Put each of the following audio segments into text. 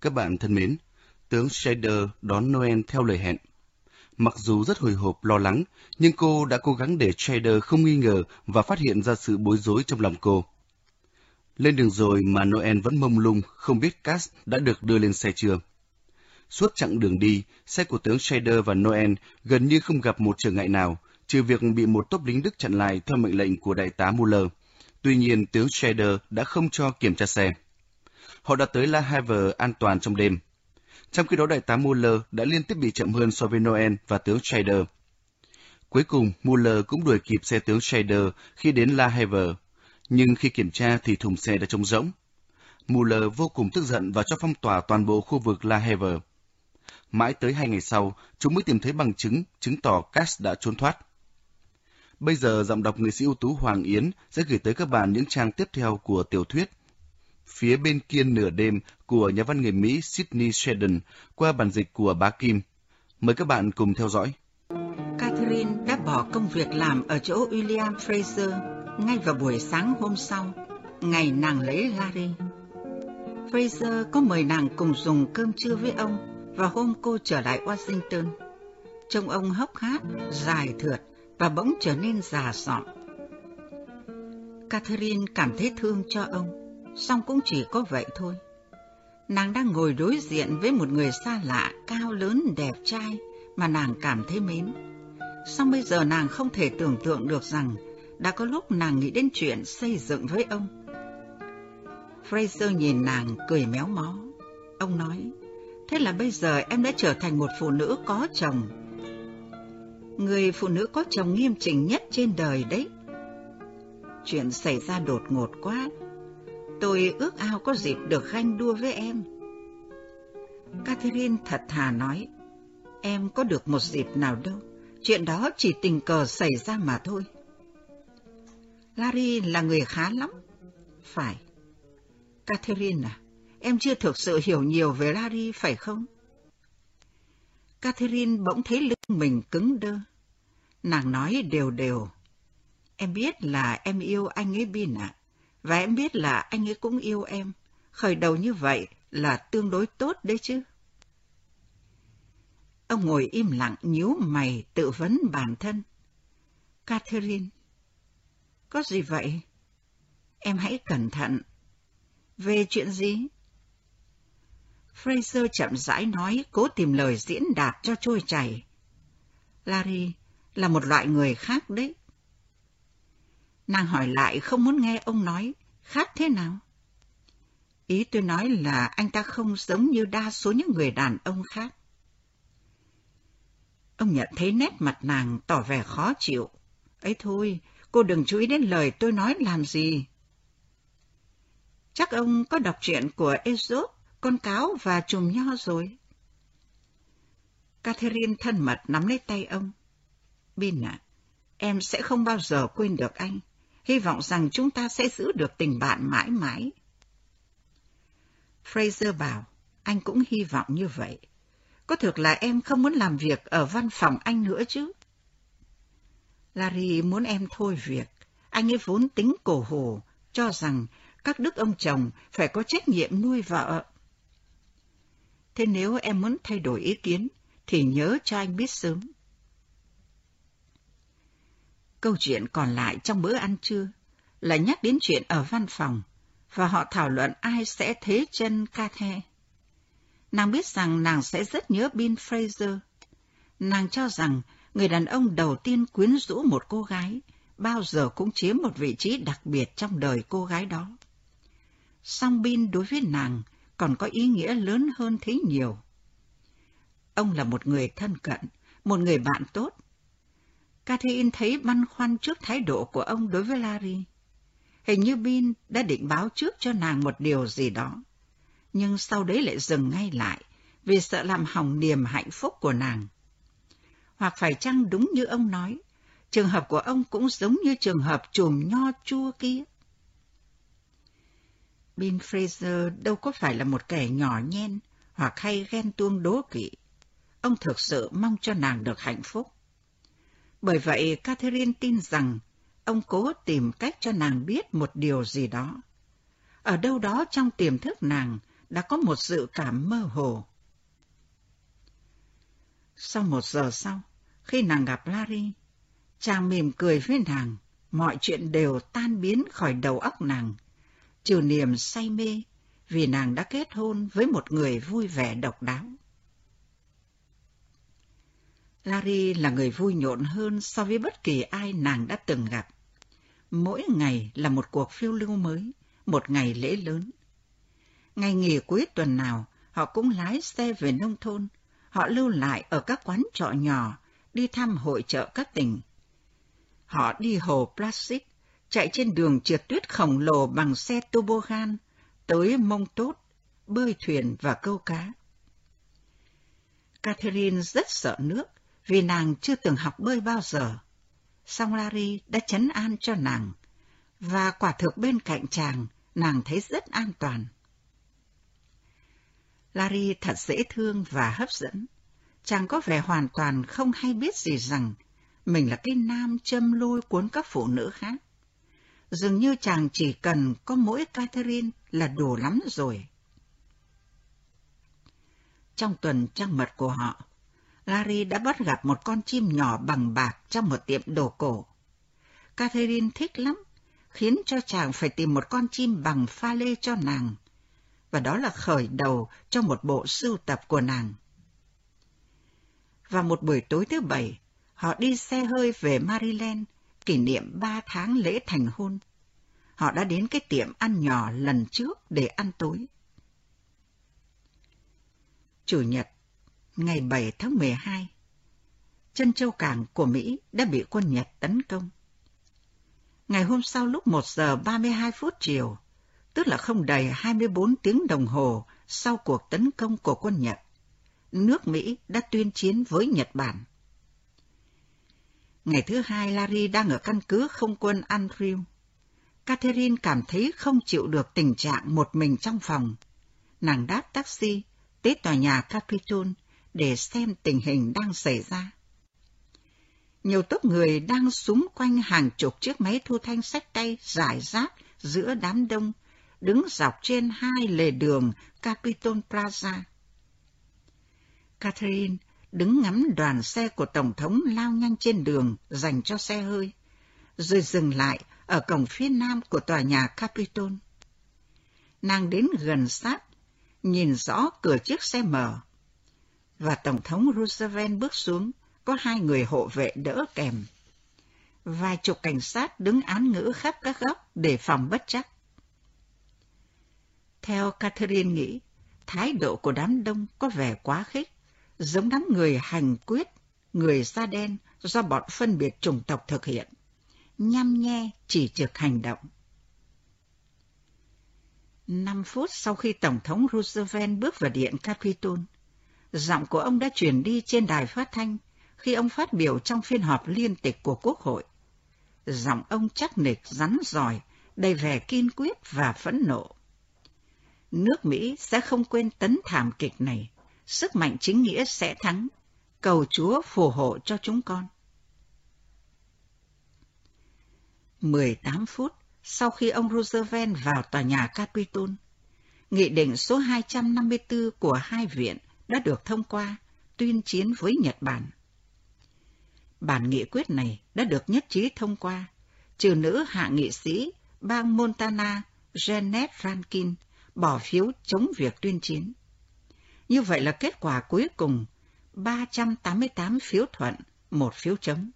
Các bạn thân mến, tướng Shader đón Noel theo lời hẹn. Mặc dù rất hồi hộp lo lắng, nhưng cô đã cố gắng để Shader không nghi ngờ và phát hiện ra sự bối rối trong lòng cô. Lên đường rồi mà Noel vẫn mông lung, không biết Cass đã được đưa lên xe chưa. Suốt chặng đường đi, xe của tướng Shader và Noel gần như không gặp một trở ngại nào, trừ việc bị một tốp lính Đức chặn lại theo mệnh lệnh của đại tá Muller. Tuy nhiên, tướng Shader đã không cho kiểm tra xe. Họ đã tới La Havre an toàn trong đêm. Trong khi đó, đại tá Muller đã liên tiếp bị chậm hơn so với Noel và tướng Shader. Cuối cùng, Muller cũng đuổi kịp xe tướng Shader khi đến La Havre, nhưng khi kiểm tra thì thùng xe đã trống rỗng. Muller vô cùng tức giận và cho phong tỏa toàn bộ khu vực La Havre. Mãi tới hai ngày sau, chúng mới tìm thấy bằng chứng, chứng tỏ Cass đã trốn thoát. Bây giờ giọng đọc nghệ sĩ ưu tú Hoàng Yến sẽ gửi tới các bạn những trang tiếp theo của tiểu thuyết Phía bên kia nửa đêm của nhà văn người Mỹ Sydney Sheldon qua bản dịch của bá Kim. Mời các bạn cùng theo dõi. Catherine đã bỏ công việc làm ở chỗ William Fraser ngay vào buổi sáng hôm sau, ngày nàng lấy Larry. Fraser có mời nàng cùng dùng cơm trưa với ông và hôm cô trở lại Washington. Trông ông hốc hác, dài thượt và bỗng trở nên già sọn. Catherine cảm thấy thương cho ông, song cũng chỉ có vậy thôi. Nàng đang ngồi đối diện với một người xa lạ, cao lớn, đẹp trai mà nàng cảm thấy mến. Song bây giờ nàng không thể tưởng tượng được rằng đã có lúc nàng nghĩ đến chuyện xây dựng với ông. Fraser nhìn nàng cười méo mó. Ông nói, thế là bây giờ em đã trở thành một phụ nữ có chồng. Người phụ nữ có chồng nghiêm chỉnh nhất trên đời đấy. Chuyện xảy ra đột ngột quá. Tôi ước ao có dịp được ganh đua với em. Catherine thật thà nói, em có được một dịp nào đâu. Chuyện đó chỉ tình cờ xảy ra mà thôi. Larry là người khá lắm. Phải. Catherine à, em chưa thực sự hiểu nhiều về Larry phải không? Catherine bỗng thấy lưng mình cứng đơ. Nàng nói đều đều. Em biết là em yêu anh ấy Bin ạ. Và em biết là anh ấy cũng yêu em. Khởi đầu như vậy là tương đối tốt đấy chứ. Ông ngồi im lặng nhíu mày tự vấn bản thân. Catherine, có gì vậy? Em hãy cẩn thận. Về chuyện gì? Fraser chậm rãi nói, cố tìm lời diễn đạt cho trôi chảy. Larry là một loại người khác đấy. Nàng hỏi lại không muốn nghe ông nói, khác thế nào? Ý tôi nói là anh ta không giống như đa số những người đàn ông khác. Ông nhận thấy nét mặt nàng tỏ vẻ khó chịu. Ấy thôi, cô đừng chú ý đến lời tôi nói làm gì. Chắc ông có đọc truyện của Aesop, con cáo và chùm nho rồi. Catherine thân mật nắm lấy tay ông. Bin à, em sẽ không bao giờ quên được anh. Hy vọng rằng chúng ta sẽ giữ được tình bạn mãi mãi. Fraser bảo, anh cũng hy vọng như vậy. Có thực là em không muốn làm việc ở văn phòng anh nữa chứ? Larry muốn em thôi việc. Anh ấy vốn tính cổ hồ, cho rằng các đức ông chồng phải có trách nhiệm nuôi vợ. Thế nếu em muốn thay đổi ý kiến, thì nhớ cho anh biết sớm. Câu chuyện còn lại trong bữa ăn trưa là nhắc đến chuyện ở văn phòng, và họ thảo luận ai sẽ thế chân Cathe. Nàng biết rằng nàng sẽ rất nhớ Bill Fraser. Nàng cho rằng người đàn ông đầu tiên quyến rũ một cô gái bao giờ cũng chiếm một vị trí đặc biệt trong đời cô gái đó. Song Bin đối với nàng còn có ý nghĩa lớn hơn thế nhiều. Ông là một người thân cận, một người bạn tốt. Catherine thấy băn khoăn trước thái độ của ông đối với Larry. Hình như Bin đã định báo trước cho nàng một điều gì đó, nhưng sau đấy lại dừng ngay lại vì sợ làm hỏng niềm hạnh phúc của nàng. Hoặc phải chăng đúng như ông nói, trường hợp của ông cũng giống như trường hợp chùm nho chua kia. Bin Fraser đâu có phải là một kẻ nhỏ nhen hoặc hay ghen tuông đố kỵ. Ông thực sự mong cho nàng được hạnh phúc. Bởi vậy, Catherine tin rằng ông cố tìm cách cho nàng biết một điều gì đó. Ở đâu đó trong tiềm thức nàng đã có một dự cảm mơ hồ. Sau một giờ sau, khi nàng gặp Larry, chàng mỉm cười với nàng, mọi chuyện đều tan biến khỏi đầu óc nàng, trừ niềm say mê vì nàng đã kết hôn với một người vui vẻ độc đáo. Larry là người vui nhộn hơn so với bất kỳ ai nàng đã từng gặp. Mỗi ngày là một cuộc phiêu lưu mới, một ngày lễ lớn. Ngày nghỉ cuối tuần nào, họ cũng lái xe về nông thôn. Họ lưu lại ở các quán trọ nhỏ, đi thăm hội chợ các tỉnh. Họ đi hồ plastic, chạy trên đường trượt tuyết khổng lồ bằng xe tobogan, tới mông tốt, bơi thuyền và câu cá. Catherine rất sợ nước vì nàng chưa từng học bơi bao giờ. Song Larry đã chấn an cho nàng, và quả thực bên cạnh chàng, nàng thấy rất an toàn. Larry thật dễ thương và hấp dẫn. Chàng có vẻ hoàn toàn không hay biết gì rằng mình là cái nam châm lôi cuốn các phụ nữ khác. Dường như chàng chỉ cần có mỗi Catherine là đủ lắm rồi. Trong tuần trăng mật của họ, Larry đã bắt gặp một con chim nhỏ bằng bạc trong một tiệm đồ cổ. Catherine thích lắm, khiến cho chàng phải tìm một con chim bằng pha lê cho nàng. Và đó là khởi đầu cho một bộ sưu tập của nàng. Và một buổi tối thứ bảy, họ đi xe hơi về Maryland, kỷ niệm ba tháng lễ thành hôn. Họ đã đến cái tiệm ăn nhỏ lần trước để ăn tối. Chủ nhật, ngày 7 tháng 12, chân châu cảng của Mỹ đã bị quân Nhật tấn công. Ngày hôm sau lúc 1 giờ 32 phút chiều, tức là không đầy 24 tiếng đồng hồ sau cuộc tấn công của quân Nhật, nước Mỹ đã tuyên chiến với Nhật Bản. Ngày thứ hai, Larry đang ở căn cứ không quân Andrew. Catherine cảm thấy không chịu được tình trạng một mình trong phòng. Nàng đáp taxi tới tòa nhà Capitol để xem tình hình đang xảy ra. Nhiều tốp người đang súng quanh hàng chục chiếc máy thu thanh sách tay rải rác giữa đám đông, đứng dọc trên hai lề đường Capitol Plaza. Catherine đứng ngắm đoàn xe của Tổng thống lao nhanh trên đường dành cho xe hơi, rồi dừng lại ở cổng phía nam của tòa nhà Capitol. Nàng đến gần sát, nhìn rõ cửa chiếc xe mở, và Tổng thống Roosevelt bước xuống, có hai người hộ vệ đỡ kèm. Vài chục cảnh sát đứng án ngữ khắp các góc để phòng bất chắc. Theo Catherine nghĩ, thái độ của đám đông có vẻ quá khích, giống đám người hành quyết, người da đen do bọn phân biệt chủng tộc thực hiện, nhăm nhe chỉ trực hành động. Năm phút sau khi Tổng thống Roosevelt bước vào điện Capitol, giọng của ông đã truyền đi trên đài phát thanh khi ông phát biểu trong phiên họp liên tịch của Quốc hội. Giọng ông chắc nịch, rắn giỏi, đầy vẻ kiên quyết và phẫn nộ. Nước Mỹ sẽ không quên tấn thảm kịch này, sức mạnh chính nghĩa sẽ thắng, cầu Chúa phù hộ cho chúng con. 18 phút sau khi ông Roosevelt vào tòa nhà Capitol, Nghị định số 254 của hai viện đã được thông qua tuyên chiến với Nhật Bản. Bản nghị quyết này đã được nhất trí thông qua, trừ nữ hạ nghị sĩ bang Montana Janet Rankin bỏ phiếu chống việc tuyên chiến. Như vậy là kết quả cuối cùng 388 phiếu thuận, một phiếu chống.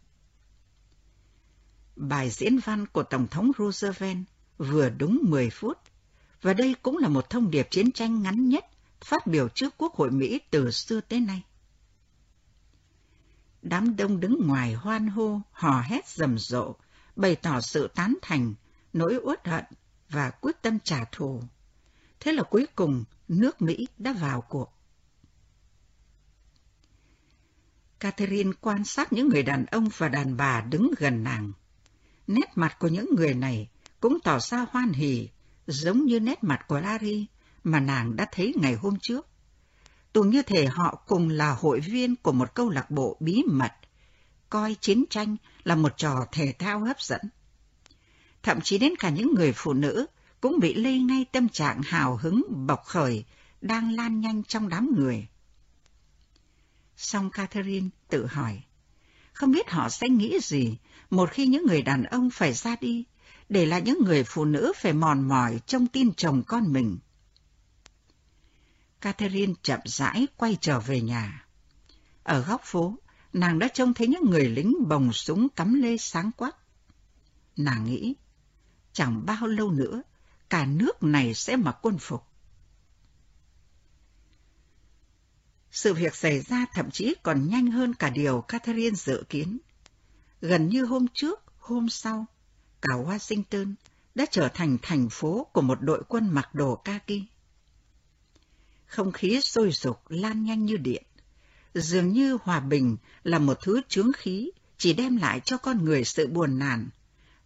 Bài diễn văn của Tổng thống Roosevelt vừa đúng 10 phút, và đây cũng là một thông điệp chiến tranh ngắn nhất phát biểu trước Quốc hội Mỹ từ xưa tới nay. Đám đông đứng ngoài hoan hô, hò hét rầm rộ, bày tỏ sự tán thành, nỗi uất hận và quyết tâm trả thù. Thế là cuối cùng, nước Mỹ đã vào cuộc. Catherine quan sát những người đàn ông và đàn bà đứng gần nàng. Nét mặt của những người này cũng tỏ ra hoan hỉ, giống như nét mặt của Larry mà nàng đã thấy ngày hôm trước. Tưởng như thể họ cùng là hội viên của một câu lạc bộ bí mật, coi chiến tranh là một trò thể thao hấp dẫn. Thậm chí đến cả những người phụ nữ cũng bị lây ngay tâm trạng hào hứng bộc khởi đang lan nhanh trong đám người. Song Catherine tự hỏi, không biết họ sẽ nghĩ gì một khi những người đàn ông phải ra đi, để lại những người phụ nữ phải mòn mỏi trong tin chồng con mình. Catherine chậm rãi quay trở về nhà. Ở góc phố, nàng đã trông thấy những người lính bồng súng cắm lê sáng quắc. Nàng nghĩ, chẳng bao lâu nữa, cả nước này sẽ mặc quân phục. Sự việc xảy ra thậm chí còn nhanh hơn cả điều Catherine dự kiến. Gần như hôm trước, hôm sau, cả Washington đã trở thành thành phố của một đội quân mặc đồ kaki. Không khí sôi sục lan nhanh như điện. Dường như hòa bình là một thứ chướng khí chỉ đem lại cho con người sự buồn nản,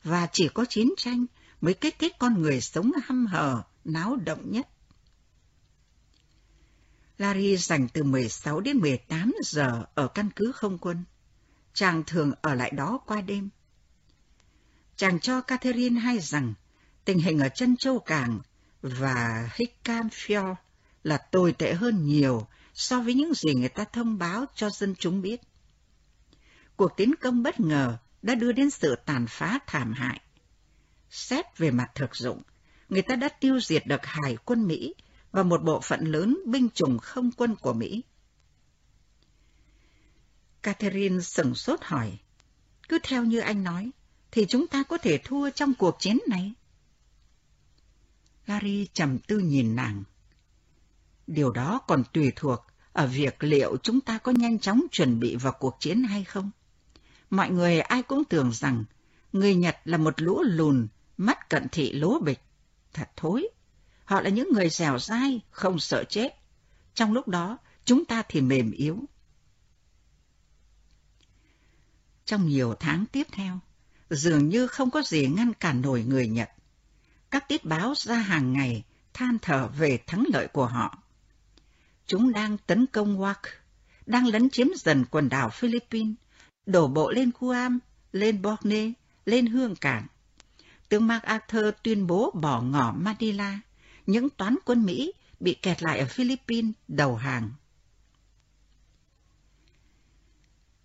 và chỉ có chiến tranh mới kích thích con người sống hăm hở náo động nhất. Larry dành từ 16 đến 18 giờ ở căn cứ không quân. Chàng thường ở lại đó qua đêm. Chàng cho Catherine hay rằng tình hình ở chân châu Cảng và Hickam Fjord là tồi tệ hơn nhiều so với những gì người ta thông báo cho dân chúng biết. Cuộc tiến công bất ngờ đã đưa đến sự tàn phá thảm hại. Xét về mặt thực dụng, người ta đã tiêu diệt được hải quân Mỹ và một bộ phận lớn binh chủng không quân của Mỹ. Catherine sửng sốt hỏi, cứ theo như anh nói, thì chúng ta có thể thua trong cuộc chiến này. Larry trầm tư nhìn nàng. Điều đó còn tùy thuộc ở việc liệu chúng ta có nhanh chóng chuẩn bị vào cuộc chiến hay không. Mọi người ai cũng tưởng rằng người Nhật là một lũ lùn, mắt cận thị lố bịch. Thật thối. Họ là những người dẻo dai, không sợ chết. Trong lúc đó, chúng ta thì mềm yếu. Trong nhiều tháng tiếp theo, dường như không có gì ngăn cản nổi người Nhật. Các tiết báo ra hàng ngày than thở về thắng lợi của họ. Chúng đang tấn công Wak, đang lấn chiếm dần quần đảo Philippines, đổ bộ lên Guam, lên Borneo, lên Hương Cảng. Tướng MacArthur tuyên bố bỏ ngỏ Manila, những toán quân Mỹ bị kẹt lại ở Philippines đầu hàng.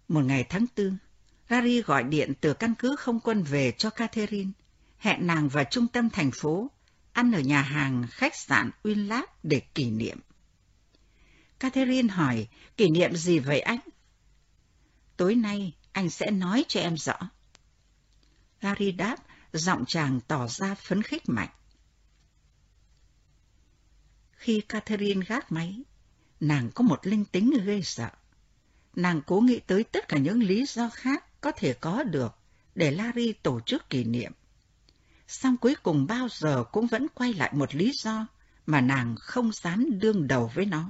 Một ngày tháng tư, Gary gọi điện từ căn cứ không quân về cho Catherine, hẹn nàng vào trung tâm thành phố, ăn ở nhà hàng khách sạn Winlap để kỷ niệm. Catherine hỏi, kỷ niệm gì vậy anh? Tối nay, anh sẽ nói cho em rõ. Gary đáp, giọng chàng tỏ ra phấn khích mạnh. Khi Catherine gác máy, nàng có một linh tính gây sợ. Nàng cố nghĩ tới tất cả những lý do khác có thể có được để Larry tổ chức kỷ niệm. Xong cuối cùng bao giờ cũng vẫn quay lại một lý do mà nàng không dám đương đầu với nó.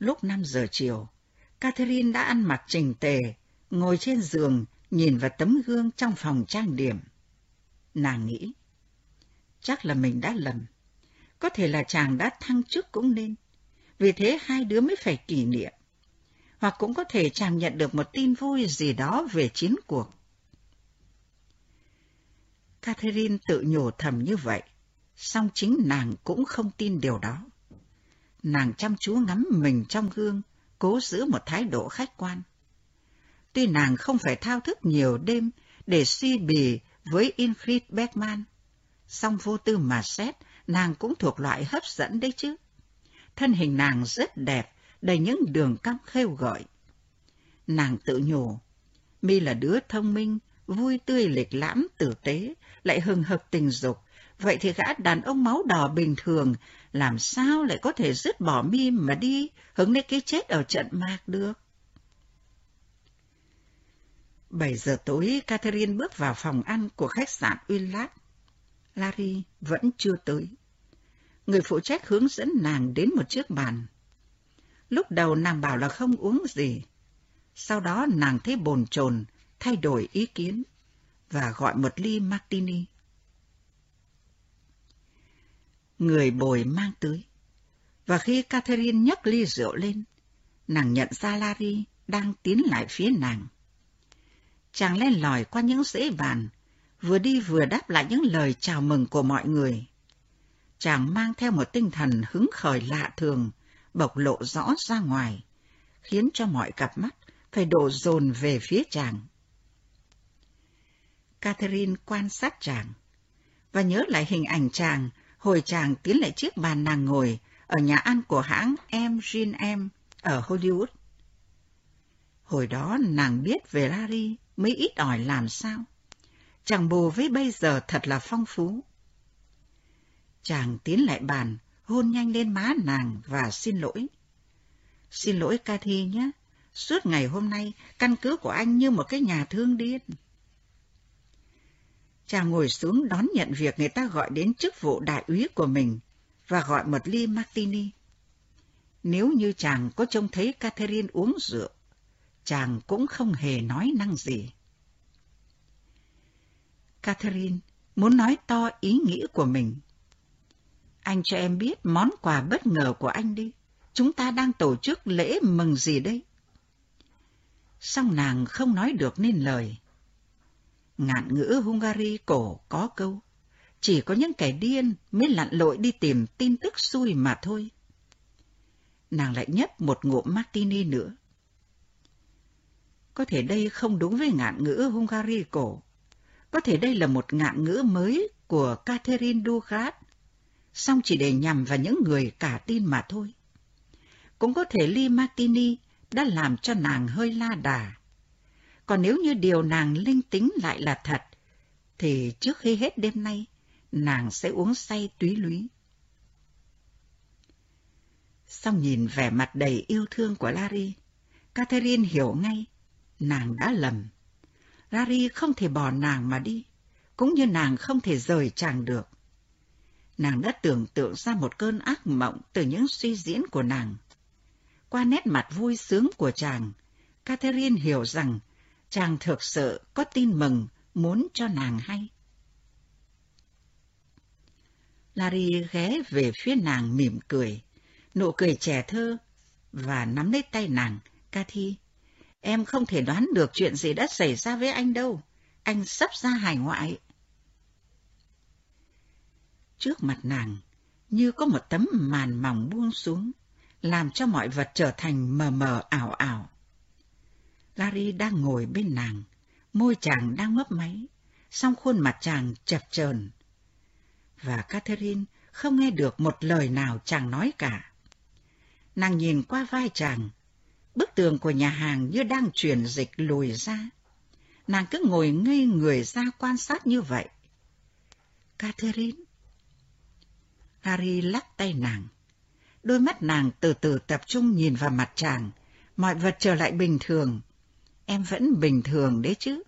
Lúc 5 giờ chiều, Catherine đã ăn mặc chỉnh tề, ngồi trên giường nhìn vào tấm gương trong phòng trang điểm. Nàng nghĩ, chắc là mình đã lầm. Có thể là chàng đã thăng chức cũng nên. Vì thế hai đứa mới phải kỷ niệm. Hoặc cũng có thể chàng nhận được một tin vui gì đó về chiến cuộc. Catherine tự nhủ thầm như vậy, song chính nàng cũng không tin điều đó. Nàng chăm chú ngắm mình trong gương, cố giữ một thái độ khách quan. Tuy nàng không phải thao thức nhiều đêm để suy bì với Ingrid Bergman, song vô tư mà xét, nàng cũng thuộc loại hấp dẫn đấy chứ. Thân hình nàng rất đẹp, đầy những đường cong khêu gợi. Nàng tự nhủ, mi là đứa thông minh, vui tươi lịch lãm tử tế, lại hừng hực tình dục. Vậy thì gã đàn ông máu đỏ bình thường, làm sao lại có thể dứt bỏ mi mà đi, hứng lấy cái chết ở trận mạc được? Bảy giờ tối, Catherine bước vào phòng ăn của khách sạn Uylat. Larry vẫn chưa tới người phụ trách hướng dẫn nàng đến một chiếc bàn. Lúc đầu nàng bảo là không uống gì. Sau đó nàng thấy bồn chồn, thay đổi ý kiến và gọi một ly martini. Người bồi mang tới. Và khi Catherine nhấc ly rượu lên, nàng nhận ra Larry đang tiến lại phía nàng. Chàng lên lỏi qua những dãy bàn, vừa đi vừa đáp lại những lời chào mừng của mọi người. chàng mang theo một tinh thần hứng khởi lạ thường, bộc lộ rõ ra ngoài, khiến cho mọi cặp mắt phải đổ dồn về phía chàng. Catherine quan sát chàng, và nhớ lại hình ảnh chàng hồi chàng tiến lại chiếc bàn nàng ngồi ở nhà ăn của hãng Em Jean Em ở Hollywood. Hồi đó nàng biết về Larry mới ít ỏi làm sao. Chàng bù với bây giờ thật là phong phú. Chàng tiến lại bàn, hôn nhanh lên má nàng và xin lỗi. Xin lỗi Cathy nhé, suốt ngày hôm nay căn cứ của anh như một cái nhà thương điên. Chàng ngồi xuống đón nhận việc người ta gọi đến chức vụ đại úy của mình và gọi một ly martini. Nếu như chàng có trông thấy Catherine uống rượu, chàng cũng không hề nói năng gì. Catherine muốn nói to ý nghĩ của mình. Anh cho em biết món quà bất ngờ của anh đi. Chúng ta đang tổ chức lễ mừng gì đây? Xong nàng không nói được nên lời. Ngạn ngữ Hungary cổ có câu, chỉ có những kẻ điên mới lặn lội đi tìm tin tức xui mà thôi. Nàng lại nhấp một ngụm martini nữa. Có thể đây không đúng với ngạn ngữ Hungary cổ. Có thể đây là một ngạn ngữ mới của Catherine Dugard, song chỉ để nhằm vào những người cả tin mà thôi. Cũng có thể ly martini đã làm cho nàng hơi la đà. Còn nếu như điều nàng linh tính lại là thật, thì trước khi hết đêm nay, nàng sẽ uống say túy lúy. Xong nhìn vẻ mặt đầy yêu thương của Larry, Catherine hiểu ngay, nàng đã lầm. Larry không thể bỏ nàng mà đi, cũng như nàng không thể rời chàng được. Nàng đã tưởng tượng ra một cơn ác mộng từ những suy diễn của nàng. Qua nét mặt vui sướng của chàng, Catherine hiểu rằng chàng thực sự có tin mừng muốn cho nàng hay. Larry ghé về phía nàng mỉm cười, nụ cười trẻ thơ, và nắm lấy tay nàng, Cathy. Em không thể đoán được chuyện gì đã xảy ra với anh đâu. Anh sắp ra hải ngoại. Trước mặt nàng, như có một tấm màn mỏng buông xuống, làm cho mọi vật trở thành mờ mờ ảo ảo. Larry đang ngồi bên nàng, môi chàng đang mấp máy, song khuôn mặt chàng chập chờn. Và Catherine không nghe được một lời nào chàng nói cả. Nàng nhìn qua vai chàng, bức tường của nhà hàng như đang chuyển dịch lùi ra. Nàng cứ ngồi ngây người ra quan sát như vậy. Catherine. Harry lắc tay nàng. Đôi mắt nàng từ từ tập trung nhìn vào mặt chàng, mọi vật trở lại bình thường. Em vẫn bình thường đấy chứ.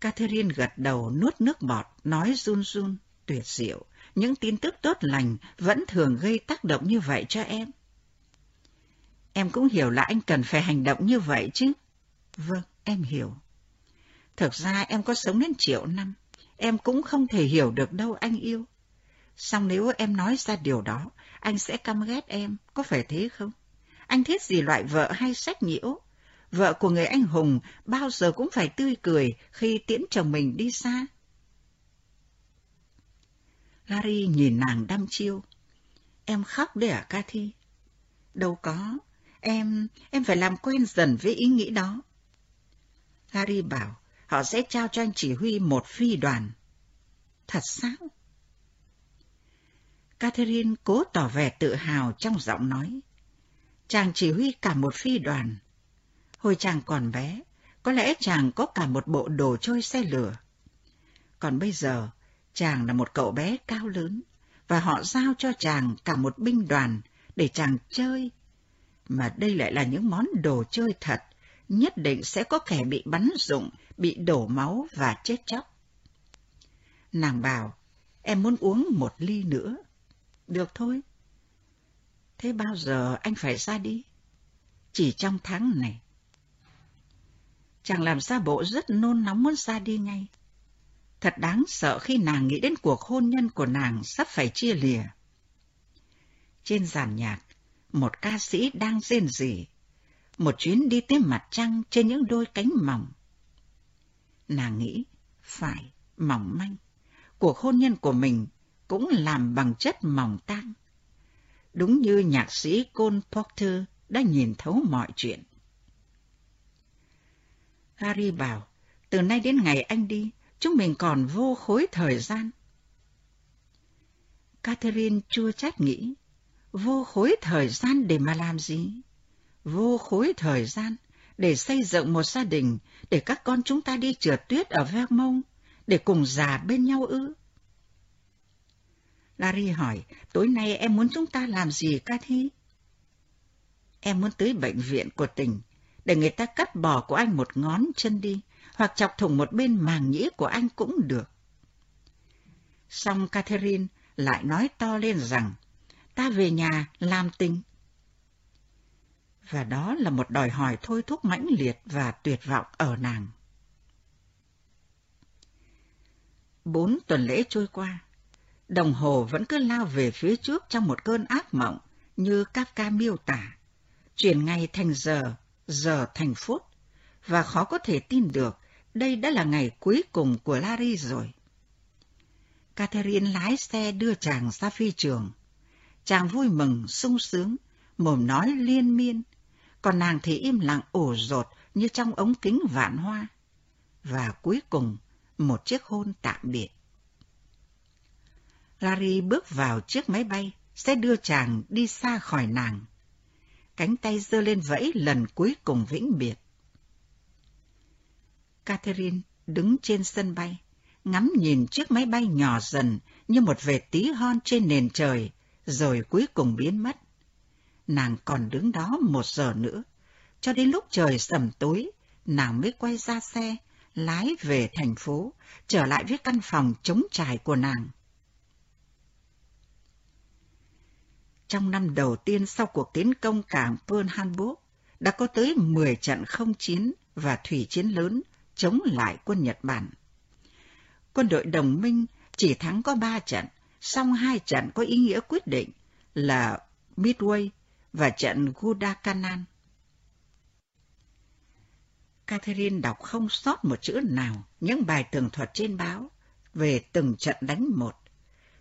Catherine gật đầu nuốt nước bọt, nói run run, tuyệt diệu. Những tin tức tốt lành vẫn thường gây tác động như vậy cho em. Em cũng hiểu là anh cần phải hành động như vậy chứ. Vâng, em hiểu. Thực ra em có sống đến triệu năm, em cũng không thể hiểu được đâu anh yêu. Xong nếu em nói ra điều đó, anh sẽ căm ghét em, có phải thế không? Anh thích gì loại vợ hay sách nhiễu? Vợ của người anh hùng bao giờ cũng phải tươi cười khi tiễn chồng mình đi xa. Larry nhìn nàng đăm chiêu. Em khóc đấy à, Cathy? Đâu có, em, em phải làm quen dần với ý nghĩ đó. Larry bảo họ sẽ trao cho anh chỉ huy một phi đoàn. Thật sao? Catherine cố tỏ vẻ tự hào trong giọng nói. Chàng chỉ huy cả một phi đoàn. Hồi chàng còn bé, có lẽ chàng có cả một bộ đồ trôi xe lửa. Còn bây giờ, chàng là một cậu bé cao lớn, và họ giao cho chàng cả một binh đoàn để chàng chơi. Mà đây lại là những món đồ chơi thật, nhất định sẽ có kẻ bị bắn rụng, bị đổ máu và chết chóc. Nàng bảo, em muốn uống một ly nữa. Được thôi. Thế bao giờ anh phải ra đi? Chỉ trong tháng này. Chàng làm ra bộ rất nôn nóng muốn ra đi ngay. Thật đáng sợ khi nàng nghĩ đến cuộc hôn nhân của nàng sắp phải chia lìa. Trên giàn nhạc, một ca sĩ đang rên rỉ, một chuyến đi tới mặt trăng trên những đôi cánh mỏng. Nàng nghĩ, phải, mỏng manh, cuộc hôn nhân của mình cũng làm bằng chất mỏng tang. Đúng như nhạc sĩ Cole Porter đã nhìn thấu mọi chuyện. Harry bảo, từ nay đến ngày anh đi, chúng mình còn vô khối thời gian. Catherine chua chát nghĩ, vô khối thời gian để mà làm gì? Vô khối thời gian để xây dựng một gia đình, để các con chúng ta đi trượt tuyết ở Vermont, để cùng già bên nhau ư? Larry hỏi, tối nay em muốn chúng ta làm gì, Cathy? Em muốn tới bệnh viện của tỉnh, để người ta cắt bỏ của anh một ngón chân đi, hoặc chọc thủng một bên màng nhĩ của anh cũng được. Xong Catherine lại nói to lên rằng, ta về nhà làm tình. Và đó là một đòi hỏi thôi thúc mãnh liệt và tuyệt vọng ở nàng. Bốn tuần lễ trôi qua, đồng hồ vẫn cứ lao về phía trước trong một cơn ác mộng như Kafka miêu tả, chuyển ngày thành giờ, giờ thành phút, và khó có thể tin được đây đã là ngày cuối cùng của Larry rồi. Catherine lái xe đưa chàng ra phi trường. Chàng vui mừng, sung sướng, mồm nói liên miên, còn nàng thì im lặng ổ rột như trong ống kính vạn hoa. Và cuối cùng, một chiếc hôn tạm biệt. Larry bước vào chiếc máy bay, sẽ đưa chàng đi xa khỏi nàng. Cánh tay giơ lên vẫy lần cuối cùng vĩnh biệt. Catherine đứng trên sân bay, ngắm nhìn chiếc máy bay nhỏ dần như một vệt tí hon trên nền trời, rồi cuối cùng biến mất. Nàng còn đứng đó một giờ nữa, cho đến lúc trời sầm tối, nàng mới quay ra xe, lái về thành phố, trở lại với căn phòng trống trải của nàng. Trong năm đầu tiên sau cuộc tiến công cảng Pearl Harbor, đã có tới 10 trận không chiến và thủy chiến lớn chống lại quân Nhật Bản. Quân đội đồng minh chỉ thắng có ba trận, song hai trận có ý nghĩa quyết định là Midway và trận Guadalcanal. Catherine đọc không sót một chữ nào những bài tường thuật trên báo về từng trận đánh một.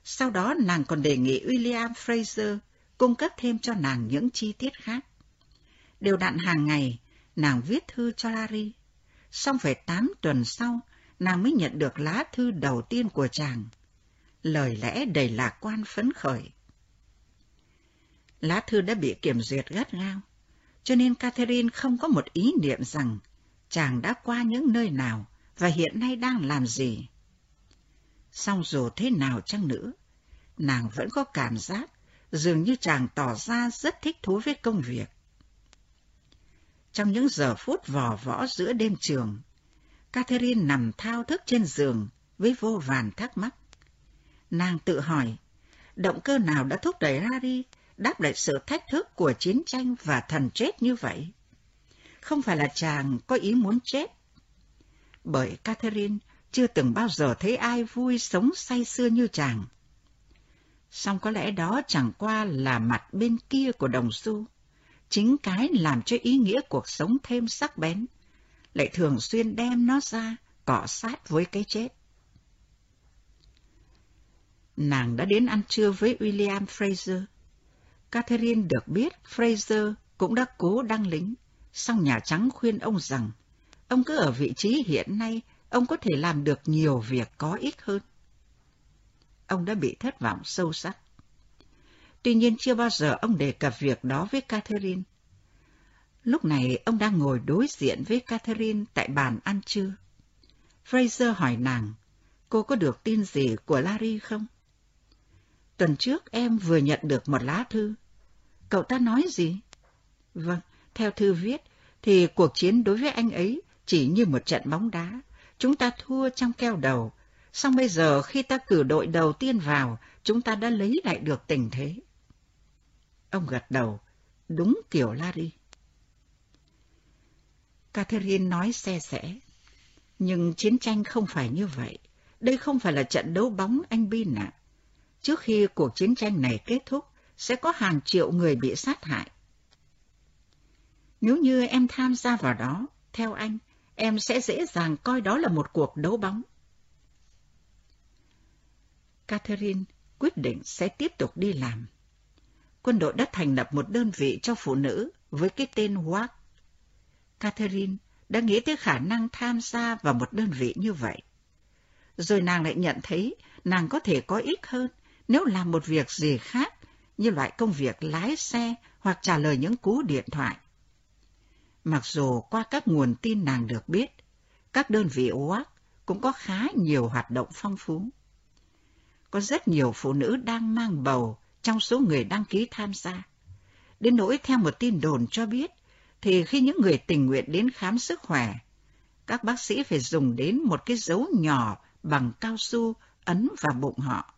Sau đó nàng còn đề nghị William Fraser cung cấp thêm cho nàng những chi tiết khác. Đều đặn hàng ngày, nàng viết thư cho Larry. Xong phải tám tuần sau, nàng mới nhận được lá thư đầu tiên của chàng. Lời lẽ đầy lạc quan phấn khởi. Lá thư đã bị kiểm duyệt gắt gao, cho nên Catherine không có một ý niệm rằng chàng đã qua những nơi nào và hiện nay đang làm gì. xong dù thế nào chăng nữa, nàng vẫn có cảm giác dường như chàng tỏ ra rất thích thú với công việc. Trong những giờ phút vò võ giữa đêm trường, Catherine nằm thao thức trên giường với vô vàn thắc mắc. Nàng tự hỏi, động cơ nào đã thúc đẩy Harry đáp lại sự thách thức của chiến tranh và thần chết như vậy? Không phải là chàng có ý muốn chết. Bởi Catherine chưa từng bao giờ thấy ai vui sống say sưa như chàng. Song có lẽ đó chẳng qua là mặt bên kia của đồng xu, chính cái làm cho ý nghĩa cuộc sống thêm sắc bén, lại thường xuyên đem nó ra cọ sát với cái chết. Nàng đã đến ăn trưa với William Fraser. Catherine được biết Fraser cũng đã cố đăng lính, song Nhà Trắng khuyên ông rằng, ông cứ ở vị trí hiện nay, ông có thể làm được nhiều việc có ích hơn. Ông đã bị thất vọng sâu sắc. Tuy nhiên chưa bao giờ ông đề cập việc đó với Catherine. Lúc này ông đang ngồi đối diện với Catherine tại bàn ăn trưa. Fraser hỏi nàng, cô có được tin gì của Larry không? Tuần trước em vừa nhận được một lá thư. Cậu ta nói gì? Vâng, theo thư viết, thì cuộc chiến đối với anh ấy chỉ như một trận bóng đá. Chúng ta thua trong keo đầu. Xong bây giờ khi ta cử đội đầu tiên vào, chúng ta đã lấy lại được tình thế. Ông gật đầu, đúng kiểu Larry. Catherine nói xe xẻ Nhưng chiến tranh không phải như vậy. Đây không phải là trận đấu bóng anh Bin ạ. Trước khi cuộc chiến tranh này kết thúc, sẽ có hàng triệu người bị sát hại. Nếu như em tham gia vào đó, theo anh, em sẽ dễ dàng coi đó là một cuộc đấu bóng. Catherine quyết định sẽ tiếp tục đi làm. Quân đội đã thành lập một đơn vị cho phụ nữ với cái tên WAC. Catherine đã nghĩ tới khả năng tham gia vào một đơn vị như vậy. Rồi nàng lại nhận thấy nàng có thể có ích hơn nếu làm một việc gì khác như loại công việc lái xe hoặc trả lời những cú điện thoại. Mặc dù qua các nguồn tin nàng được biết, các đơn vị WAC cũng có khá nhiều hoạt động phong phú. Có rất nhiều phụ nữ đang mang bầu trong số người đăng ký tham gia. Đến nỗi theo một tin đồn cho biết, thì khi những người tình nguyện đến khám sức khỏe, các bác sĩ phải dùng đến một cái dấu nhỏ bằng cao su ấn vào bụng họ.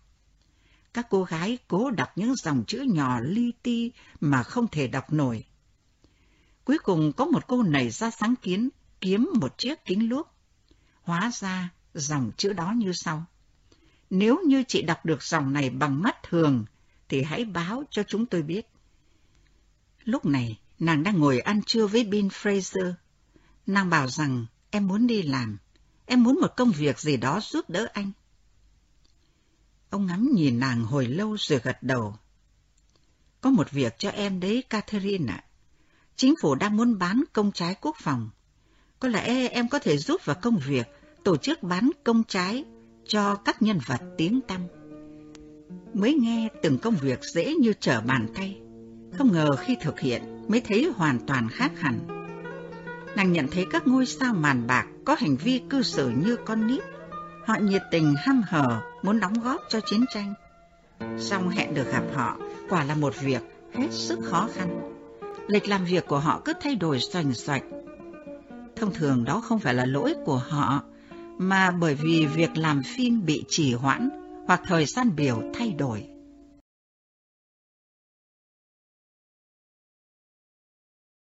Các cô gái cố đọc những dòng chữ nhỏ li ti mà không thể đọc nổi. Cuối cùng có một cô nảy ra sáng kiến kiếm một chiếc kính lúp. Hóa ra dòng chữ đó như sau. Nếu như chị đọc được dòng này bằng mắt thường, thì hãy báo cho chúng tôi biết. Lúc này, nàng đang ngồi ăn trưa với Bill Fraser. Nàng bảo rằng em muốn đi làm, em muốn một công việc gì đó giúp đỡ anh. Ông ngắm nhìn nàng hồi lâu rồi gật đầu. Có một việc cho em đấy, Catherine ạ. Chính phủ đang muốn bán công trái quốc phòng. Có lẽ em có thể giúp vào công việc tổ chức bán công trái cho các nhân vật tiếng tăm. Mới nghe từng công việc dễ như trở bàn tay, không ngờ khi thực hiện mới thấy hoàn toàn khác hẳn. Nàng nhận thấy các ngôi sao màn bạc có hành vi cư xử như con nít. Họ nhiệt tình ham hở muốn đóng góp cho chiến tranh. Song hẹn được gặp họ quả là một việc hết sức khó khăn. Lịch làm việc của họ cứ thay đổi xoành xoạch. Thông thường đó không phải là lỗi của họ, mà bởi vì việc làm phim bị trì hoãn hoặc thời gian biểu thay đổi.